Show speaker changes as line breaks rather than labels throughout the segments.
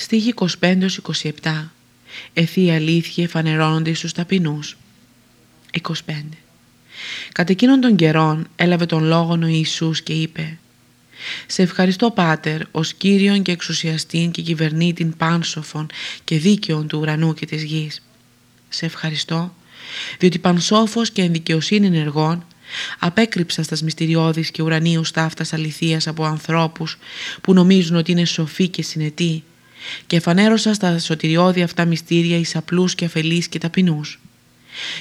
Στοίχη 25-27 Εθή αλήθεια φανερώνονται στους ταπεινούς. 25 Κατ' εκείνον των καιρών έλαβε τον λόγον ο Ιησούς και είπε «Σε ευχαριστώ Πάτερ, ως Κύριον και εξουσιαστήν και κυβερνήτην πάνσοφων και δίκαιων του ουρανού και της γης. Σε ευχαριστώ, διότι πανσόφος και ενδικαιοσύνη ενεργών απέκρυψα στα μυστηριώδεις και ουρανίους ταύτας αληθείας από ανθρώπους που νομίζουν ότι είναι σοφοί και συνετοί και φανέρωσα στα σωτηριώδη αυτά μυστήρια εις απλούς και αφελείς και ταπεινούς.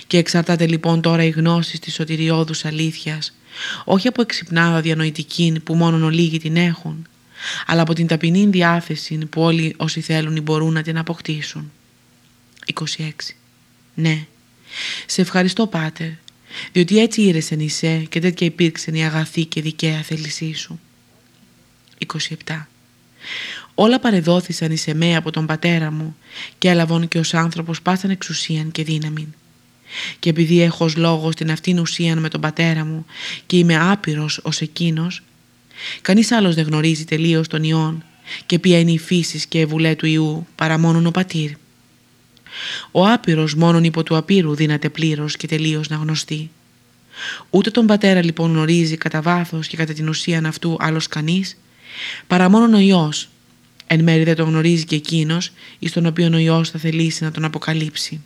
Και εξαρτάται λοιπόν τώρα η γνώση της σωτηριώδους αλήθειας, όχι από εξυπνάδα διανοητική που μόνον ολίγοι την έχουν, αλλά από την ταπεινή διάθεση που όλοι όσοι θέλουν μπορούν να την αποκτήσουν. 26. Ναι, σε ευχαριστώ Πάτερ, διότι έτσι ήρεσεν εισέ και τέτοια υπήρξε η αγαθή και δικαία θέλησή σου. 27. Όλα παρεδόθησαν εις εμέ από τον πατέρα μου και έλαβον και ως άνθρωπος πάσαν εξουσίαν και δύναμην. Και επειδή έχω ως λόγος στην αυτήν ουσίαν με τον πατέρα μου και είμαι άπειρος ως εκείνος, κανείς άλλος δεν γνωρίζει τελείως τον Υιόν και ποια είναι η φύση και βουλέ του Ιού παρά μόνον ο πατήρ. Ο άπειρος μόνον υπό του απείρου δύναται πλήρως και τελείως να γνωστεί. Ούτε τον πατέρα λοιπόν γνωρίζει κατά βάθος και κατά την ουσίαν αυτού άλλος κανείς, παρά μόνον ο Υιός, εν μέρει δεν τον γνωρίζει και εκείνος, εις τον οποίο ο Υιός θα θελήσει να τον αποκαλύψει.